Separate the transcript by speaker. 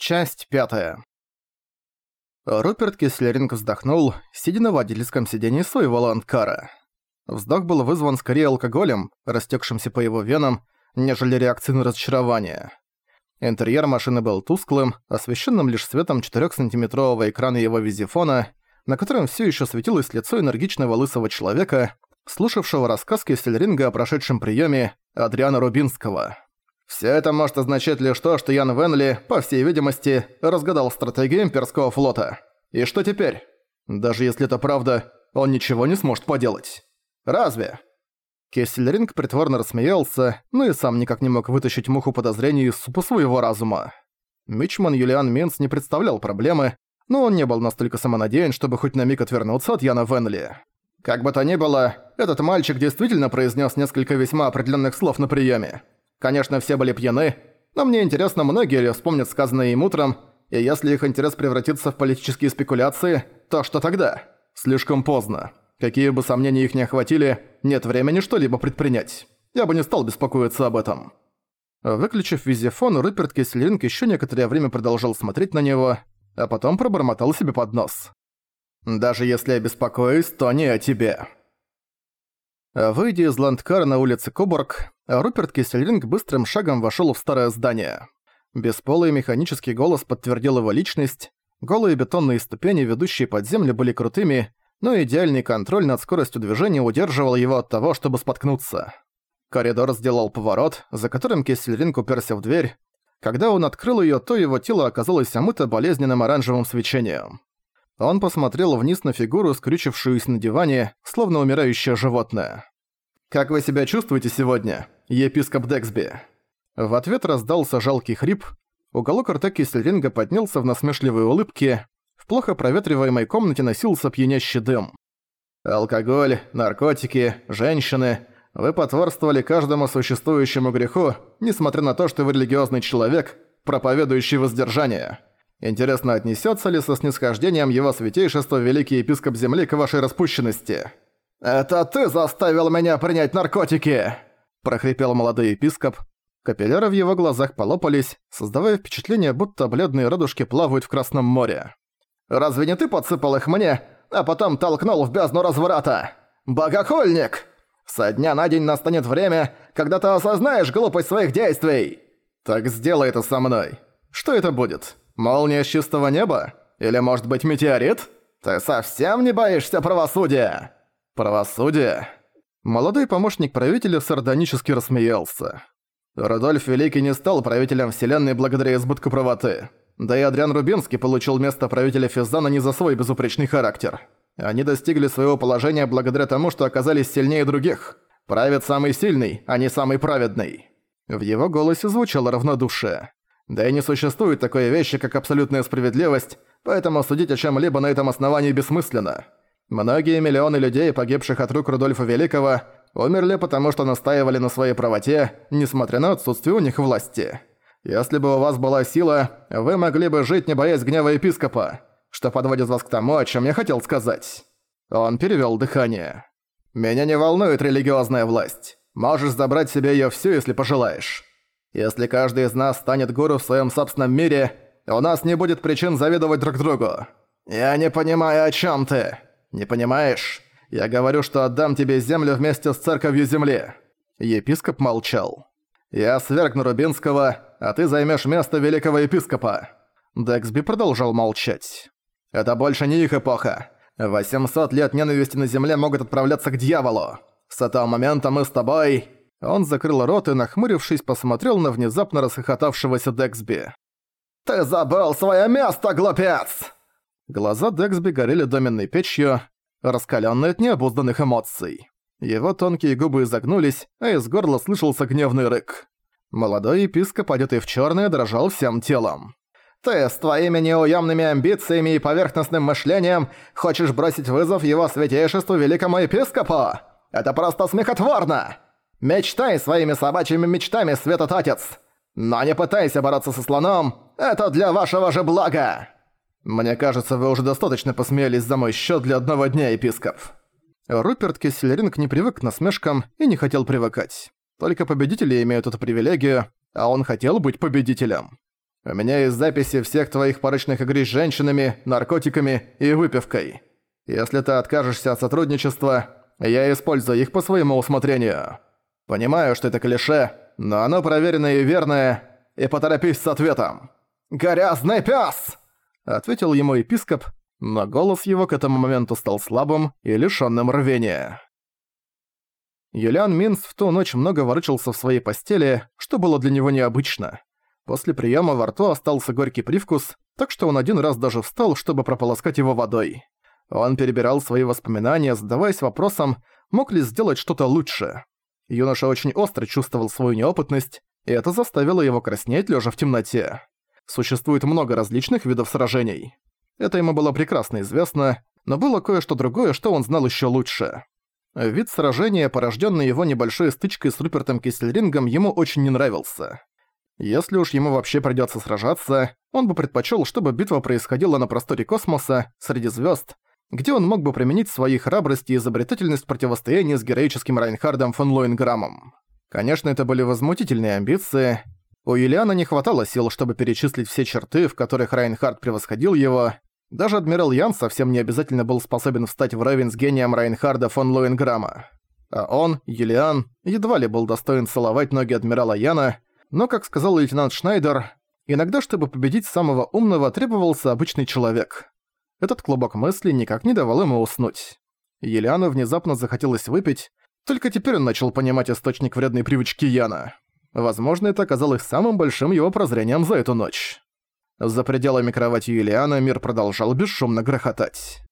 Speaker 1: Часть пятая. Руперт Кислеринг вздохнул, сидя на водительском сиденье своего ландкара. Вздох был вызван скорее алкоголем, растекшимся по его венам, нежели реакцией на разочарование. Интерьер машины был тусклым, освещенным лишь светом 4-сантиметрового экрана его визифона, на котором все еще светилось лицо энергичного лысого человека, слушавшего рассказ Кислеринга о прошедшем приеме Адриана Рубинского. Все это может означать лишь то, что Ян Венли, по всей видимости, разгадал стратегию имперского флота. И что теперь? Даже если это правда, он ничего не сможет поделать. Разве? Кессельринг притворно рассмеялся, но и сам никак не мог вытащить муху подозрений из супа своего разума. Мичман Юлиан Минц не представлял проблемы, но он не был настолько самонадеян, чтобы хоть на миг отвернуться от Яна Венли. Как бы то ни было, этот мальчик действительно произнес несколько весьма определенных слов на приеме. Конечно, все были пьяны, но мне интересно, многие ли вспомнят сказанное им утром, и если их интерес превратится в политические спекуляции, то что тогда? Слишком поздно. Какие бы сомнения их не охватили, нет времени что-либо предпринять. Я бы не стал беспокоиться об этом. Выключив визифон, Руперт Кислинг еще некоторое время продолжал смотреть на него, а потом пробормотал себе под нос. «Даже если я беспокоюсь, то не о тебе». Выйдя из ландкара на улице Кобург, Руперт Киссельринг быстрым шагом вошел в старое здание. Бесполый механический голос подтвердил его личность. Голые бетонные ступени, ведущие под землю, были крутыми, но идеальный контроль над скоростью движения удерживал его от того, чтобы споткнуться. Коридор сделал поворот, за которым Киссельринг уперся в дверь. Когда он открыл её, то его тело оказалось омыто болезненным оранжевым свечением. Он посмотрел вниз на фигуру, скрючившуюся на диване, словно умирающее животное. «Как вы себя чувствуете сегодня, епископ Дексби?» В ответ раздался жалкий хрип. Уголок рта Кислеринга поднялся в насмешливой улыбке. В плохо проветриваемой комнате носился пьянящий дым. «Алкоголь, наркотики, женщины. Вы потворствовали каждому существующему греху, несмотря на то, что вы религиозный человек, проповедующий воздержание». Интересно, отнесется ли со снисхождением его святейшество великий епископ земли к вашей распущенности? «Это ты заставил меня принять наркотики!» – прохрипел молодой епископ. Капилляры в его глазах полопались, создавая впечатление, будто бледные радужки плавают в Красном море. «Разве не ты подсыпал их мне, а потом толкнул в бездну разврата? Богохульник! Со дня на день настанет время, когда ты осознаешь глупость своих действий!» «Так сделай это со мной. Что это будет?» Молния с чистого неба? Или, может быть, метеорит? Ты совсем не боишься правосудия? Правосудие? Молодой помощник правителя сардонически рассмеялся. Рудольф Великий не стал правителем Вселенной благодаря избытку правоты. Да и Адриан Рубинский получил место правителя Физана не за свой безупречный характер. Они достигли своего положения благодаря тому, что оказались сильнее других. Правит самый сильный, а не самый праведный. В его голосе звучало равнодушие. Да и не существует такой вещи, как абсолютная справедливость, поэтому судить о чем-либо на этом основании бессмысленно. Многие миллионы людей, погибших от рук Рудольфа Великого, умерли потому, что настаивали на своей правоте, несмотря на отсутствие у них власти. Если бы у вас была сила, вы могли бы жить, не боясь гнева епископа, что подводит вас к тому, о чем я хотел сказать. Он перевёл дыхание. «Меня не волнует религиозная власть. Можешь забрать себе её всю, если пожелаешь. Если каждый из нас станет гуру в своем собственном мире, у нас не будет причин завидовать друг другу. Я не понимаю, о чем ты. Не понимаешь? Я говорю, что отдам тебе землю вместе с церковью земли. Епископ молчал. Я свергну Рубинского, а ты займешь место великого епископа. Дексби продолжал молчать. Это больше не их эпоха. 800 лет ненависти на земле могут отправляться к дьяволу. С этого момента мы с тобой... Он закрыл рот и, нахмурившись, посмотрел на внезапно расхохотавшегося Дексби. «Ты забыл свое место, глупец!» Глаза Дексби горели доменной печью, раскалённые от необузданных эмоций. Его тонкие губы изогнулись, а из горла слышался гневный рык. Молодой епископ, одетый в чёрное, дрожал всем телом. «Ты с твоими неуёмными амбициями и поверхностным мышлением хочешь бросить вызов его святейшеству великому епископу? Это просто смехотворно!» Мечтай своими собачьими мечтами, Светот Отец! Но не пытайся бороться со слоном, это для вашего же блага!» «Мне кажется, вы уже достаточно посмеялись за мой счет для одного дня, епископ». Руперт Кессельринг не привык к насмешкам и не хотел привыкать. Только победители имеют эту привилегию, а он хотел быть победителем. У меня есть записи всех твоих порочных игры с женщинами, наркотиками и выпивкой. Если ты откажешься от сотрудничества, я использую их по своему усмотрению. Понимаю, что это клише, но оно проверенное и верное, и поторопись с ответом. «Горязный пес!» — ответил ему епископ, но голос его к этому моменту стал слабым и лишённым рвения. Юлиан Минц в ту ночь много ворочался в своей постели, что было для него необычно. После приема во рту остался горький привкус, так что он один раз даже встал, чтобы прополоскать его водой. Он перебирал свои воспоминания, задаваясь вопросом, мог ли сделать что-то лучше. Юноша очень остро чувствовал свою неопытность, и это заставило его краснеть, лежа в темноте. Существует много различных видов сражений. Это ему было прекрасно известно, но было кое-что другое, что он знал еще лучше. Вид сражения, порожденный его небольшой стычкой с Рупертом Киссельрингом, ему очень не нравился. Если уж ему вообще придется сражаться, он бы предпочел, чтобы битва происходила на просторе космоса, среди звезд, где он мог бы применить свои храбрость и изобретательность в противостоянии с героическим Райнхардом фон Лоинграммом. Конечно, это были возмутительные амбиции. У Юлиана не хватало сил, чтобы перечислить все черты, в которых Райнхард превосходил его. Даже адмирал Ян совсем не обязательно был способен встать в ровень с гением Райнхарда фон Лоинграмма. А он, Юлиан, едва ли был достоин целовать ноги адмирала Яна, но, как сказал лейтенант Шнайдер, иногда, чтобы победить самого умного, требовался обычный человек. Этот клубок мыслей никак не давал ему уснуть. Еляну внезапно захотелось выпить, только теперь он начал понимать источник вредной привычки Яна. Возможно, это оказалось самым большим его прозрением за эту ночь. За пределами кровати Юлиана мир продолжал бесшумно грохотать.